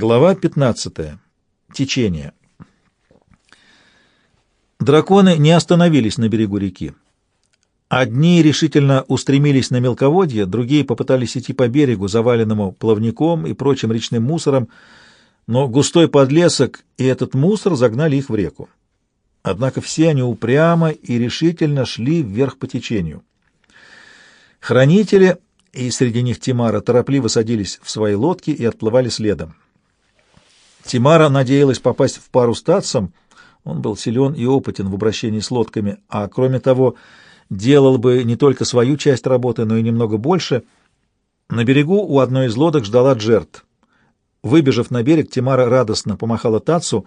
Глава 15. Течение. Драконы не остановились на берегу реки. Одни решительно устремились на мелководье, другие попытались идти по берегу, заваленному плавником и прочим речным мусором, но густой подлесок и этот мусор загнали их в реку. Однако все они упрямо и решительно шли вверх по течению. Хранители, и среди них Тимара, торопливо садились в свои лодки и отплывали следом. Тимара надеялась попасть в пару с Татсом, он был силен и опытен в обращении с лодками, а кроме того, делал бы не только свою часть работы, но и немного больше. На берегу у одной из лодок ждала Джерт. Выбежав на берег, Тимара радостно помахала Татсу.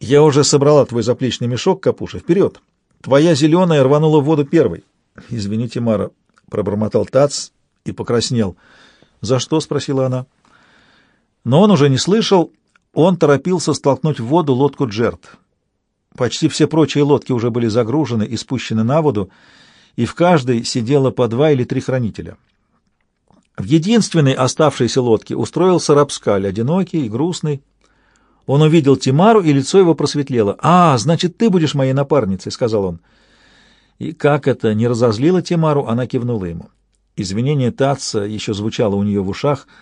«Я уже собрала твой заплечный мешок, Капуша. Вперед! Твоя зеленая рванула в воду первой». «Извини, Тимара», — пробормотал Тац и покраснел. «За что?» — спросила она. Но он уже не слышал, он торопился столкнуть в воду лодку Джерт. Почти все прочие лодки уже были загружены и спущены на воду, и в каждой сидело по два или три хранителя. В единственной оставшейся лодке устроился Рапскаль, одинокий и грустный. Он увидел Тимару, и лицо его просветлело. «А, значит, ты будешь моей напарницей», — сказал он. И как это не разозлило Тимару, она кивнула ему. Извинение Татца еще звучало у нее в ушах —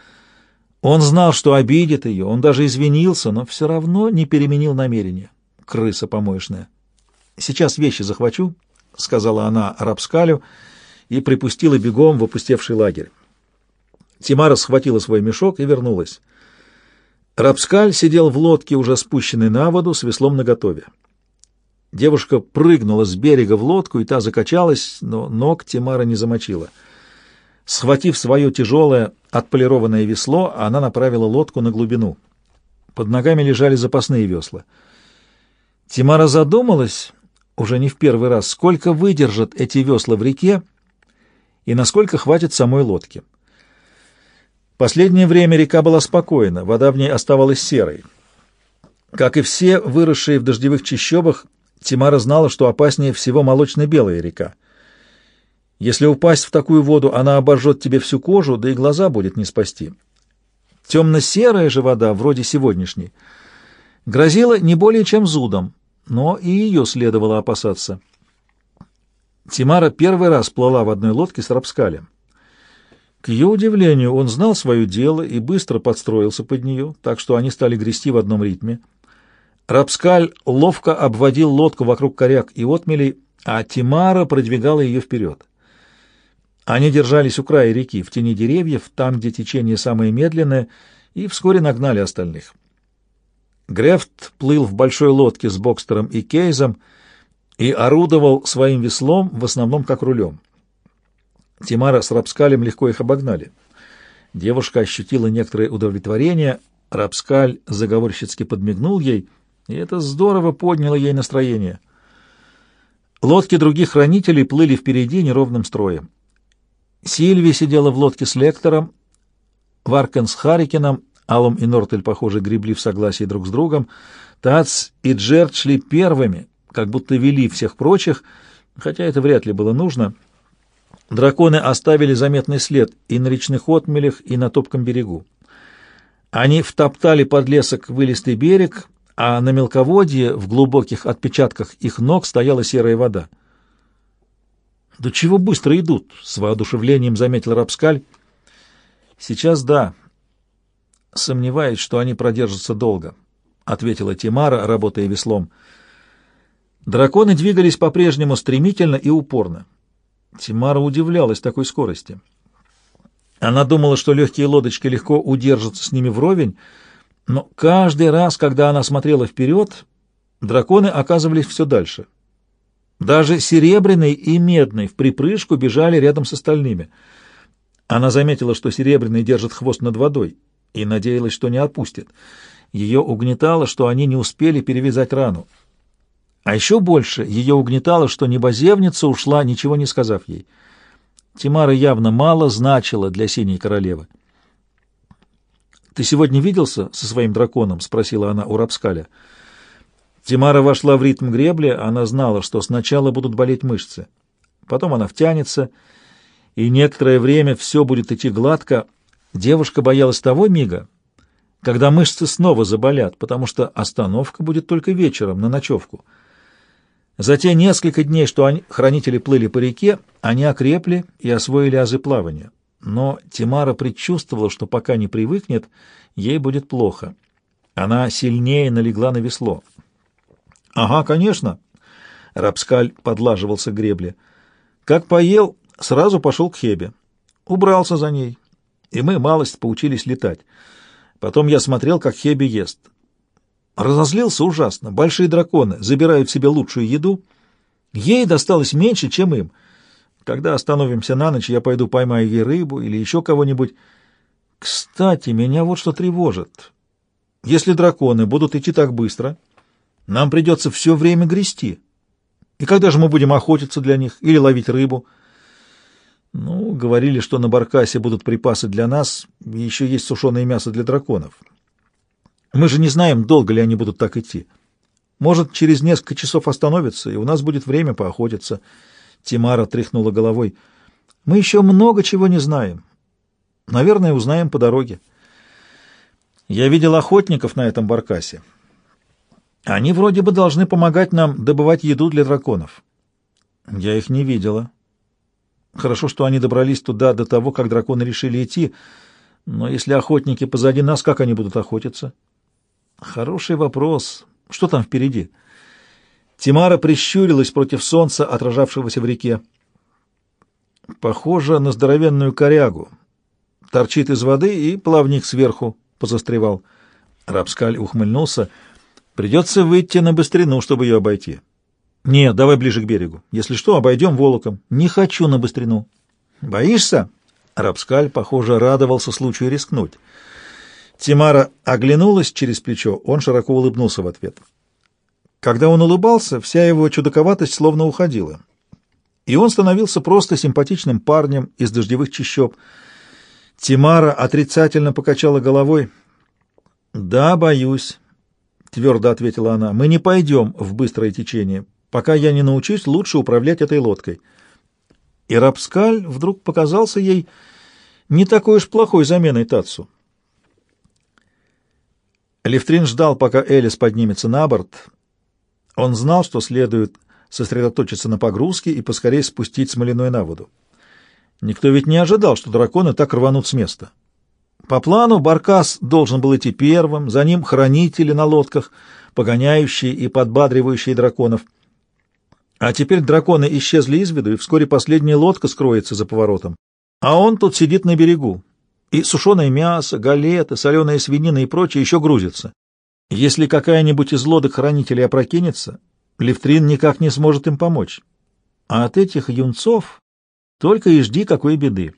он знал, что обидит ее, он даже извинился, но все равно не переменил намерение. Крыса помоечная. «Сейчас вещи захвачу», — сказала она Рапскалю и припустила бегом в опустевший лагерь. Тимара схватила свой мешок и вернулась. Рапскаль сидел в лодке, уже спущенной на воду, с веслом наготове. Девушка прыгнула с берега в лодку, и та закачалась, но ног Тимара не замочила — Схватив свое тяжелое, отполированное весло, она направила лодку на глубину. Под ногами лежали запасные весла. Тимара задумалась, уже не в первый раз, сколько выдержат эти весла в реке и насколько хватит самой лодки. Последнее время река была спокойна, вода в ней оставалась серой. Как и все выросшие в дождевых чащобах, Тимара знала, что опаснее всего молочно-белая река. Если упасть в такую воду, она обожжет тебе всю кожу, да и глаза будет не спасти. Темно-серая же вода, вроде сегодняшней, грозила не более чем зудом, но и ее следовало опасаться. Тимара первый раз плыла в одной лодке с Рапскалем. К ее удивлению, он знал свое дело и быстро подстроился под нее, так что они стали грести в одном ритме. Рапскаль ловко обводил лодку вокруг коряк и отмелей, а Тимара продвигала ее вперед. Они держались у края реки, в тени деревьев, там, где течение самое медленное, и вскоре нагнали остальных. Грефт плыл в большой лодке с Бокстером и Кейзом и орудовал своим веслом, в основном как рулем. Тимара с Рапскалем легко их обогнали. Девушка ощутила некоторое удовлетворение, Рапскаль заговорщицки подмигнул ей, и это здорово подняло ей настроение. Лодки других хранителей плыли впереди неровным строем. Сильви сидела в лодке с лектором, Варкен с Харикином, Алум и Нортель, похоже, гребли в согласии друг с другом. Тац и Джерд шли первыми, как будто вели всех прочих, хотя это вряд ли было нужно. Драконы оставили заметный след и на речных отмелях, и на топком берегу. Они втоптали под лесок вылистый берег, а на мелководье в глубоких отпечатках их ног стояла серая вода. «Да чего быстро идут?» — с воодушевлением заметил Рапскаль. «Сейчас да. Сомневаюсь, что они продержатся долго», — ответила Тимара, работая веслом. Драконы двигались по-прежнему стремительно и упорно. Тимара удивлялась такой скорости. Она думала, что легкие лодочки легко удержатся с ними вровень, но каждый раз, когда она смотрела вперед, драконы оказывались все дальше — даже серебряный и медный в припрыжку бежали рядом с остальными. Она заметила, что серебряный держит хвост над водой, и надеялась, что не отпустит. Ее угнетало, что они не успели перевязать рану. А еще больше ее угнетало, что небозевница ушла, ничего не сказав ей. Тимара явно мало значила для синей королевы. «Ты сегодня виделся со своим драконом?» — спросила она у Рапскаля. Тимара вошла в ритм гребли, она знала, что сначала будут болеть мышцы. Потом она втянется, и некоторое время все будет идти гладко. Девушка боялась того мига, когда мышцы снова заболят, потому что остановка будет только вечером на ночевку. За те несколько дней, что они, хранители плыли по реке, они окрепли и освоили азы плавания. Но Тимара предчувствовала, что пока не привыкнет, ей будет плохо. Она сильнее налегла на весло. — Ага, конечно. Рапскаль подлаживался к гребле. Как поел, сразу пошел к Хебе. Убрался за ней, и мы малость поучились летать. Потом я смотрел, как Хеби ест. Разозлился ужасно. Большие драконы забирают себе лучшую еду. Ей досталось меньше, чем им. Когда остановимся на ночь, я пойду поймаю ей рыбу или еще кого-нибудь. Кстати, меня вот что тревожит. Если драконы будут идти так быстро, нам придется все время грести. И когда же мы будем охотиться для них или ловить рыбу? Ну, говорили, что на Баркасе будут припасы для нас, и еще есть сушеное мясо для драконов. Мы же не знаем, долго ли они будут так идти. Может, через несколько часов остановятся, и у нас будет время поохотиться. Тимара тряхнула головой. Мы еще много чего не знаем. Наверное, узнаем по дороге. Я видел охотников на этом баркасе. Они вроде бы должны помогать нам добывать еду для драконов. Я их не видела. Хорошо, что они добрались туда до того, как драконы решили идти. Но если охотники позади нас, как они будут охотиться? Хороший вопрос. Что там впереди? Тимара прищурилась против солнца, отражавшегося в реке. Похоже на здоровенную корягу. Торчит из воды, и плавник сверху позастревал. Рапскаль ухмыльнулся. Придется выйти на быстрину, чтобы ее обойти. Нет, давай ближе к берегу. Если что, обойдем волоком. Не хочу на быстрину. Боишься? Рапскаль, похоже, радовался случаю рискнуть. Тимара оглянулась через плечо, он широко улыбнулся в ответ. Когда он улыбался, вся его чудаковатость словно уходила. И он становился просто симпатичным парнем из дождевых чащоб. Тимара отрицательно покачала головой. «Да, боюсь», — твердо ответила она, — «мы не пойдем в быстрое течение, пока я не научусь лучше управлять этой лодкой». И Рапскаль вдруг показался ей не такой уж плохой заменой Татсу. Левтрин ждал, пока Элис поднимется на борт. Он знал, что следует сосредоточиться на погрузке и поскорее спустить смоляной на воду. Никто ведь не ожидал, что драконы так рванут с места. По плану Баркас должен был идти первым, за ним хранители на лодках, погоняющие и подбадривающие драконов. А теперь драконы исчезли из виду, и вскоре последняя лодка скроется за поворотом. А он тут сидит на берегу, и сушеное мясо, галеты, соленая свинина и прочее еще грузится. Если какая-нибудь из лодок хранителей опрокинется, Левтрин никак не сможет им помочь. А от этих юнцов только и жди какой беды.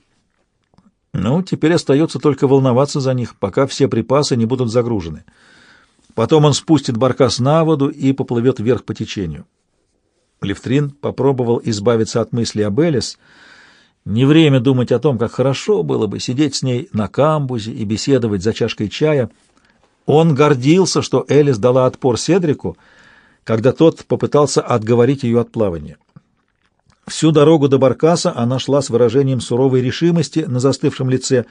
Ну, теперь остается только волноваться за них, пока все припасы не будут загружены. Потом он спустит баркас на воду и поплывет вверх по течению. Левтрин попробовал избавиться от мысли об Элис — не время думать о том, как хорошо было бы сидеть с ней на камбузе и беседовать за чашкой чая. Он гордился, что Элис дала отпор Седрику, когда тот попытался отговорить ее от плавания. Всю дорогу до Баркаса она шла с выражением суровой решимости на застывшем лице.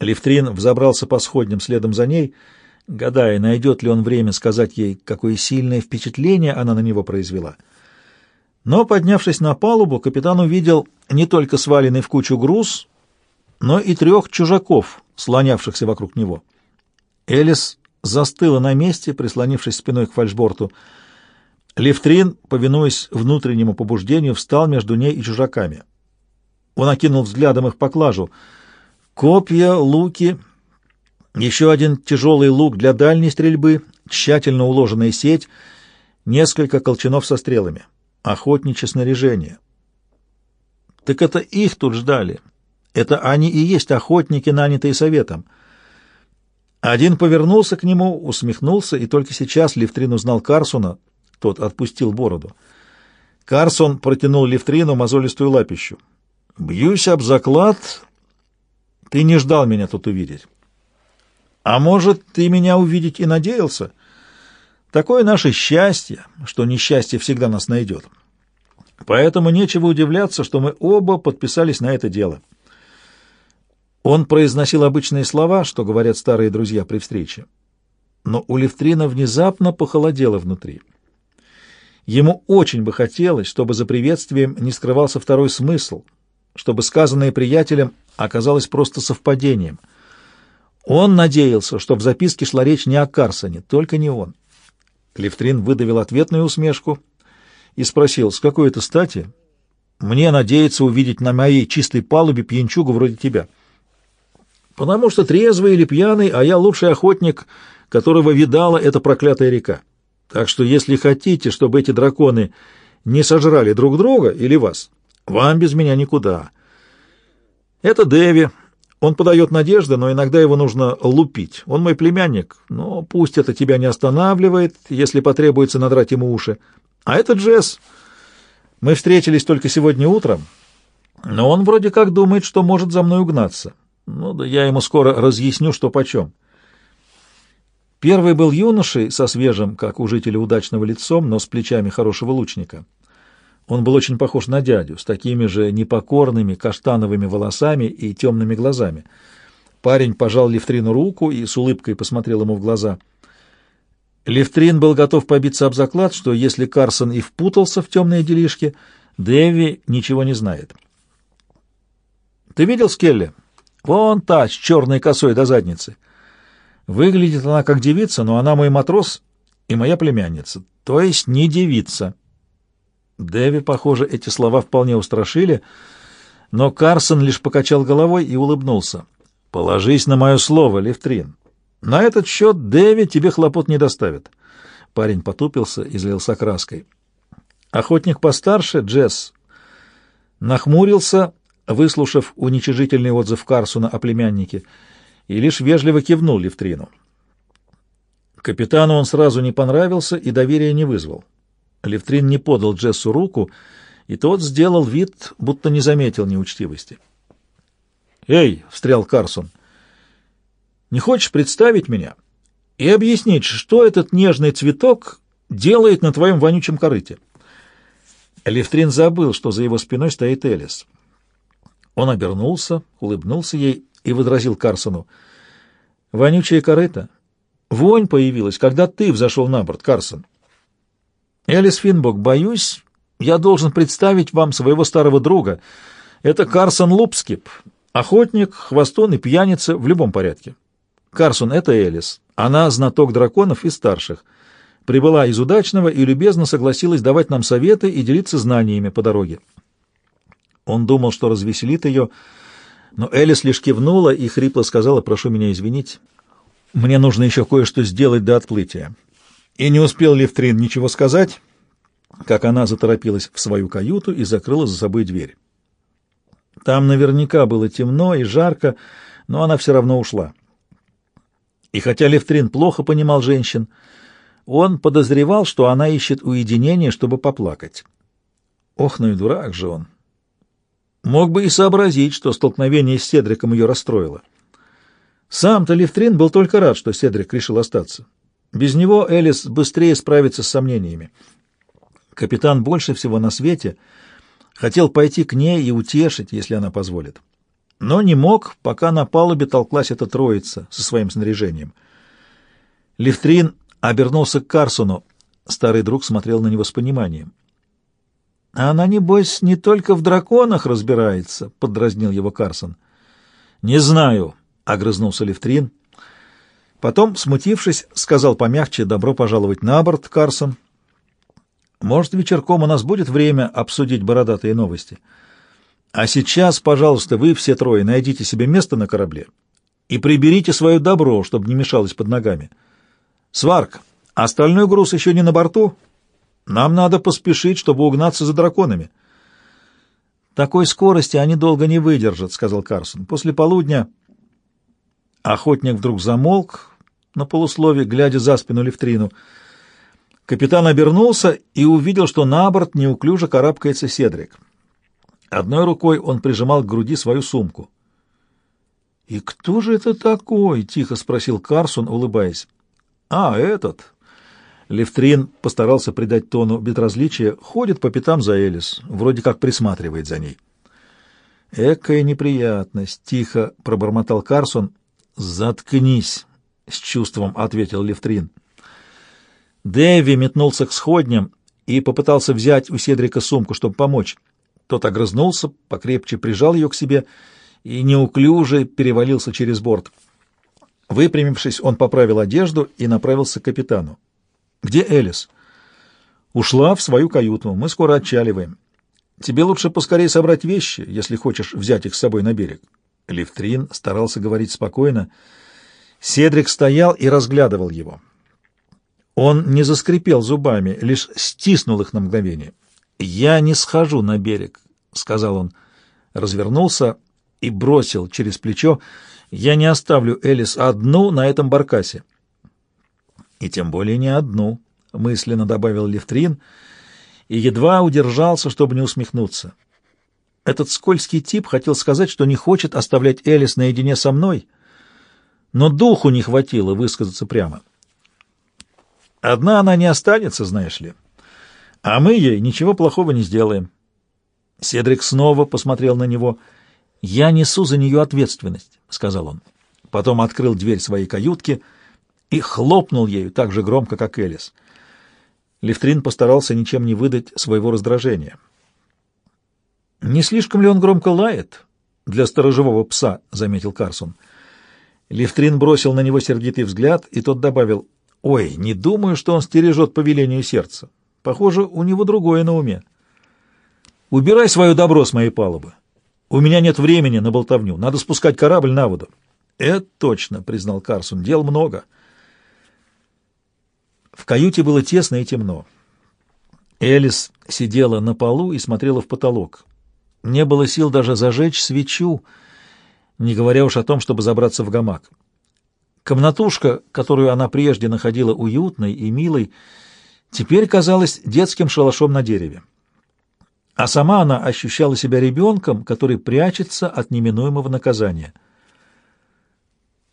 Левтрин взобрался по сходням следом за ней, гадая, найдет ли он время сказать ей, какое сильное впечатление она на него произвела — но, поднявшись на палубу, капитан увидел не только сваленный в кучу груз, но и трех чужаков, слонявшихся вокруг него. Элис застыла на месте, прислонившись спиной к фальшборту. Левтрин, повинуясь внутреннему побуждению, встал между ней и чужаками. Он окинул взглядом их поклажу. Копья, луки, еще один тяжелый лук для дальней стрельбы, тщательно уложенная сеть, несколько колчанов со стрелами охотничье снаряжение. Так это их тут ждали. Это они и есть охотники, нанятые советом. Один повернулся к нему, усмехнулся, и только сейчас Левтрин узнал Карсуна, тот отпустил бороду. Карсон протянул Левтрину мозолистую лапищу. «Бьюсь об заклад, ты не ждал меня тут увидеть. А может, ты меня увидеть и надеялся?» Такое наше счастье, что несчастье всегда нас найдет. Поэтому нечего удивляться, что мы оба подписались на это дело. Он произносил обычные слова, что говорят старые друзья при встрече. Но у Левтрина внезапно похолодело внутри. Ему очень бы хотелось, чтобы за приветствием не скрывался второй смысл, чтобы сказанное приятелем оказалось просто совпадением. Он надеялся, что в записке шла речь не о Карсоне, только не он. Левтрин выдавил ответную усмешку и спросил, с какой это стати мне надеяться увидеть на моей чистой палубе пьянчугу вроде тебя — потому что трезвый или пьяный, а я лучший охотник, которого видала эта проклятая река. Так что если хотите, чтобы эти драконы не сожрали друг друга или вас, вам без меня никуда. Это Дэви. Он подает надежды, но иногда его нужно лупить. Он мой племянник, но пусть это тебя не останавливает, если потребуется надрать ему уши. А это Джесс. Мы встретились только сегодня утром, но он вроде как думает, что может за мной угнаться. Ну да я ему скоро разъясню, что почем. Первый был юношей со свежим, как у жителя удачного лицом, но с плечами хорошего лучника. Он был очень похож на дядю, с такими же непокорными каштановыми волосами и темными глазами. Парень пожал Левтрину руку и с улыбкой посмотрел ему в глаза. Левтрин был готов побиться об заклад, что если Карсон и впутался в темные делишки, Дэви ничего не знает. «Ты видел Скелли?» Вон та, с черной косой до задницы. Выглядит она как девица, но она мой матрос и моя племянница, то есть не девица. Дэви, похоже, эти слова вполне устрашили, но Карсон лишь покачал головой и улыбнулся. «Положись на мое слово, Левтрин. На этот счет Дэви тебе хлопот не доставит». Парень потупился и злился краской. Охотник постарше, Джесс, нахмурился выслушав уничижительный отзыв Карсуна о племяннике, и лишь вежливо кивнул Левтрину. Капитану он сразу не понравился и доверия не вызвал. Левтрин не подал Джессу руку, и тот сделал вид, будто не заметил неучтивости. «Эй!» — встрял Карсон. «Не хочешь представить меня и объяснить, что этот нежный цветок делает на твоем вонючем корыте?» Левтрин забыл, что за его спиной стоит Элис. Он обернулся, улыбнулся ей и возразил Карсону. «Вонючая корыта. Вонь появилась, когда ты взошел на борт, Карсон. Элис Финбок, боюсь, я должен представить вам своего старого друга. Это Карсон Лупскип, охотник, хвостун и пьяница в любом порядке. Карсон — это Элис. Она знаток драконов и старших. Прибыла из удачного и любезно согласилась давать нам советы и делиться знаниями по дороге. Он думал, что развеселит ее, но Элис лишь кивнула и хрипло сказала, «Прошу меня извинить, мне нужно еще кое-что сделать до отплытия». И не успел Левтрин ничего сказать, как она заторопилась в свою каюту и закрыла за собой дверь. Там наверняка было темно и жарко, но она все равно ушла. И хотя Левтрин плохо понимал женщин, он подозревал, что она ищет уединение, чтобы поплакать. Ох, ну и дурак же он! Мог бы и сообразить, что столкновение с Седриком ее расстроило. Сам-то Левтрин был только рад, что Седрик решил остаться. Без него Элис быстрее справится с сомнениями. Капитан больше всего на свете хотел пойти к ней и утешить, если она позволит. Но не мог, пока на палубе толклась эта троица со своим снаряжением. Левтрин обернулся к Карсону. Старый друг смотрел на него с пониманием. А она, небось, не только в драконах разбирается, — подразнил его Карсон. — Не знаю, — огрызнулся Левтрин. Потом, смутившись, сказал помягче, — добро пожаловать на борт, Карсон. Может, вечерком у нас будет время обсудить бородатые новости. А сейчас, пожалуйста, вы все трое найдите себе место на корабле и приберите свое добро, чтобы не мешалось под ногами. Сварк, остальной груз еще не на борту? — нам надо поспешить, чтобы угнаться за драконами. Такой скорости они долго не выдержат, сказал Карсон. После полудня охотник вдруг замолк на полуслове, глядя за спину Левтрину. Капитан обернулся и увидел, что на борт неуклюже карабкается Седрик. Одной рукой он прижимал к груди свою сумку. «И кто же это такой?» — тихо спросил Карсон, улыбаясь. «А, этот!» Левтрин постарался придать тону безразличия, ходит по пятам за Элис, вроде как присматривает за ней. Экая неприятность, тихо пробормотал Карсон. Заткнись, с чувством ответил Левтрин. Дэви метнулся к сходням и попытался взять у Седрика сумку, чтобы помочь. Тот огрызнулся, покрепче прижал ее к себе и неуклюже перевалился через борт. Выпрямившись, он поправил одежду и направился к капитану. «Где Элис?» «Ушла в свою каюту. Мы скоро отчаливаем. Тебе лучше поскорее собрать вещи, если хочешь взять их с собой на берег». Левтрин старался говорить спокойно. Седрик стоял и разглядывал его. Он не заскрипел зубами, лишь стиснул их на мгновение. «Я не схожу на берег», — сказал он. Развернулся и бросил через плечо. «Я не оставлю Элис одну на этом баркасе». «И тем более не одну», — мысленно добавил Левтрин, и едва удержался, чтобы не усмехнуться. Этот скользкий тип хотел сказать, что не хочет оставлять Элис наедине со мной, но духу не хватило высказаться прямо. Одна она не останется, знаешь ли. А мы ей ничего плохого не сделаем. Седрик снова посмотрел на него. «Я несу за нее ответственность», — сказал он. Потом открыл дверь своей каютки и хлопнул ею так же громко, как Элис. Левтрин постарался ничем не выдать своего раздражения. «Не слишком ли он громко лает для сторожевого пса?» — заметил Карсон. Левтрин бросил на него сердитый взгляд, и тот добавил, Ой, не думаю, что он стережет по велению сердца. Похоже, у него другое на уме. Убирай свое добро с моей палубы. У меня нет времени на болтовню. Надо спускать корабль на воду. Это точно, признал Карсон. Дел много. В каюте было тесно и темно. Элис сидела на полу и смотрела в потолок. Не было сил даже зажечь свечу, не говоря уж о том, чтобы забраться в гамак. Комнатушка, которую она прежде находила уютной и милой, теперь казалась детским шалашом на дереве. А сама она ощущала себя ребенком, который прячется от неминуемого наказания.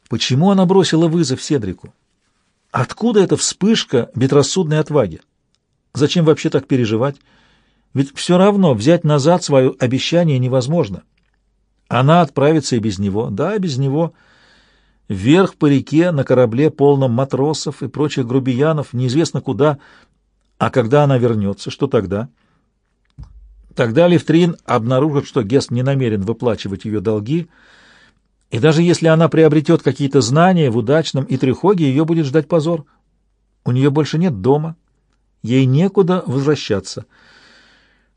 Почему она бросила вызов Седрику? Откуда эта вспышка безрассудной отваги? Зачем вообще так переживать? Ведь все равно взять назад свое обещание невозможно. Она отправится и без него. Да, без него — вверх по реке на корабле, полном матросов и прочих грубиянов, неизвестно куда. А когда она вернется, что тогда? Тогда Левтрин обнаружит, что Гест не намерен выплачивать ее долги, и даже если она приобретет какие-то знания в удачном и трехоге, ее будет ждать позор. У нее больше нет дома, ей некуда возвращаться.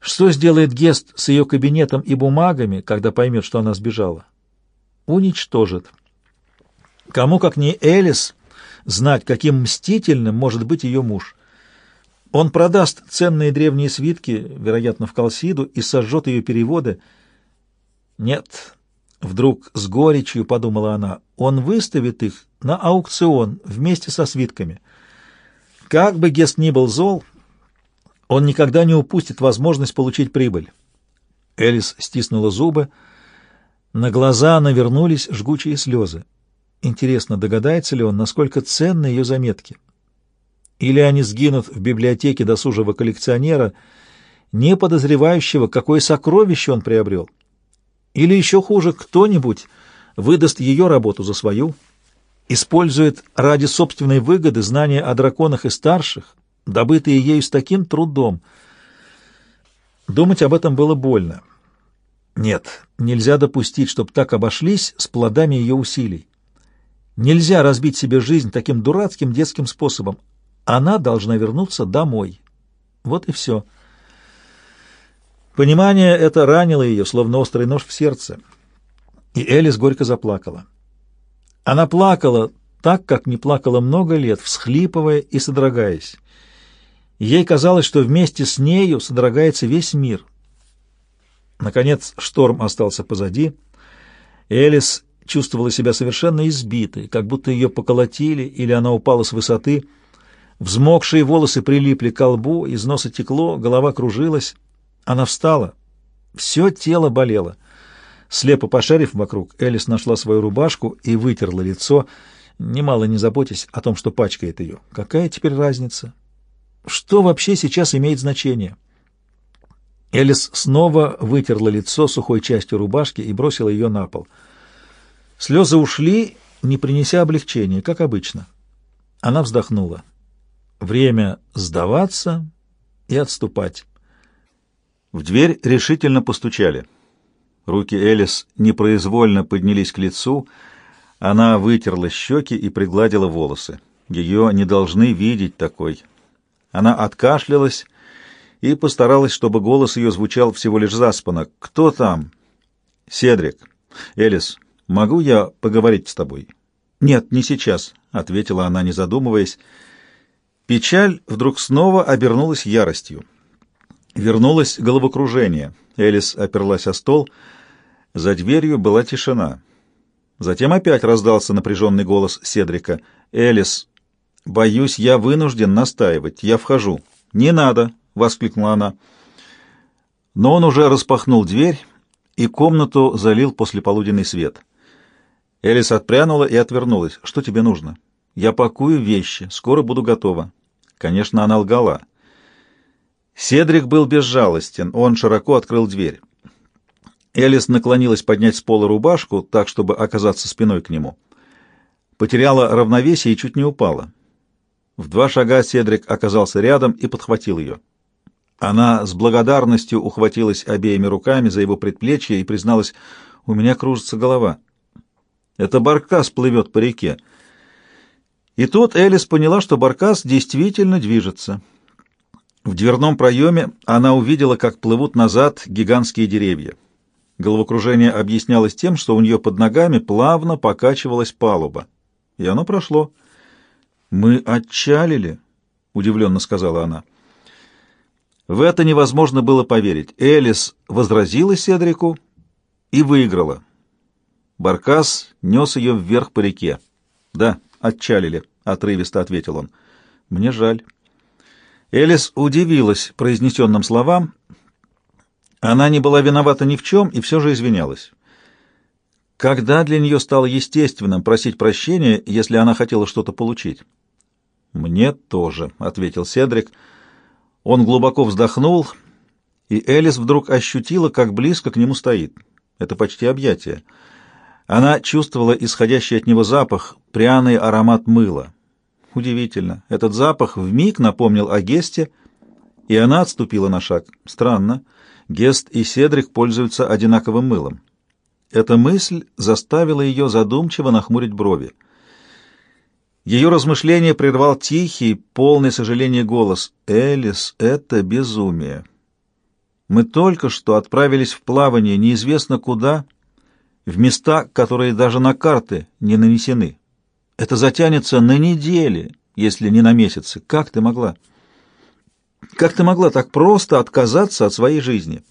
Что сделает Гест с ее кабинетом и бумагами, когда поймет, что она сбежала? Уничтожит. Кому, как не Элис, знать, каким мстительным может быть ее муж. Он продаст ценные древние свитки, вероятно, в Калсиду, и сожжет ее переводы. Нет, вдруг с горечью подумала она, он выставит их на аукцион вместе со свитками. Как бы Гест ни был зол, он никогда не упустит возможность получить прибыль. Элис стиснула зубы, на глаза навернулись жгучие слезы. Интересно, догадается ли он, насколько ценны ее заметки? Или они сгинут в библиотеке досужего коллекционера, не подозревающего, какое сокровище он приобрел? Или еще хуже, кто-нибудь выдаст ее работу за свою, использует ради собственной выгоды знания о драконах и старших, добытые ею с таким трудом. Думать об этом было больно. Нет, нельзя допустить, чтобы так обошлись с плодами ее усилий. Нельзя разбить себе жизнь таким дурацким детским способом. Она должна вернуться домой. Вот и все. Понимание это ранило ее, словно острый нож в сердце. И Элис горько заплакала. Она плакала так, как не плакала много лет, всхлипывая и содрогаясь. Ей казалось, что вместе с нею содрогается весь мир. Наконец шторм остался позади. Элис чувствовала себя совершенно избитой, как будто ее поколотили или она упала с высоты. Взмокшие волосы прилипли к лбу, из носа текло, голова кружилась. Она встала. Все тело болело. Слепо пошарив вокруг, Элис нашла свою рубашку и вытерла лицо, немало не заботясь о том, что пачкает ее. Какая теперь разница? Что вообще сейчас имеет значение? Элис снова вытерла лицо сухой частью рубашки и бросила ее на пол. Слезы ушли, не принеся облегчения, как обычно. Она вздохнула. Время сдаваться и отступать. В дверь решительно постучали. Руки Элис непроизвольно поднялись к лицу, она вытерла щеки и пригладила волосы. Ее не должны видеть такой. Она откашлялась и постаралась, чтобы голос ее звучал всего лишь заспанно. «Кто там?» «Седрик. Элис, могу я поговорить с тобой?» «Нет, не сейчас», — ответила она, не задумываясь. Печаль вдруг снова обернулась яростью. Вернулось головокружение. Элис оперлась о стол. За дверью была тишина. Затем опять раздался напряженный голос Седрика. «Элис, боюсь, я вынужден настаивать. Я вхожу». «Не надо!» — воскликнула она. Но он уже распахнул дверь, и комнату залил послеполуденный свет. Элис отпрянула и отвернулась. «Что тебе нужно?» «Я пакую вещи. Скоро буду готова». Конечно, она лгала. Седрик был безжалостен. Он широко открыл дверь. Элис наклонилась поднять с пола рубашку, так, чтобы оказаться спиной к нему. Потеряла равновесие и чуть не упала. В два шага Седрик оказался рядом и подхватил ее. Она с благодарностью ухватилась обеими руками за его предплечье и призналась, «У меня кружится голова. Это баркас плывет по реке». И тут Элис поняла, что баркас действительно движется. В дверном проеме она увидела, как плывут назад гигантские деревья. Головокружение объяснялось тем, что у нее под ногами плавно покачивалась палуба. И оно прошло. «Мы отчалили», — удивленно сказала она. В это невозможно было поверить. Элис возразила Седрику и выиграла. Баркас нес ее вверх по реке. «Да, отчалили», — отрывисто ответил он. «Мне жаль». Элис удивилась произнесенным словам, она не была виновата ни в чем и все же извинялась. Когда для нее стало естественным просить прощения, если она хотела что-то получить? «Мне тоже», — ответил Седрик. Он глубоко вздохнул, и Элис вдруг ощутила, как близко к нему стоит. Это почти объятие. Она чувствовала исходящий от него запах, пряный аромат мыла. Удивительно. Этот запах вмиг напомнил о Гесте, и она отступила на шаг. Странно. Гест и Седрик пользуются одинаковым мылом. Эта мысль заставила ее задумчиво нахмурить брови. Ее размышление прервал тихий, полный сожаления голос. «Элис, это безумие. Мы только что отправились в плавание неизвестно куда, в места, которые даже на карты не нанесены. Это затянется на недели, если не на месяцы. Как ты могла?» Как ты могла так просто отказаться от своей жизни?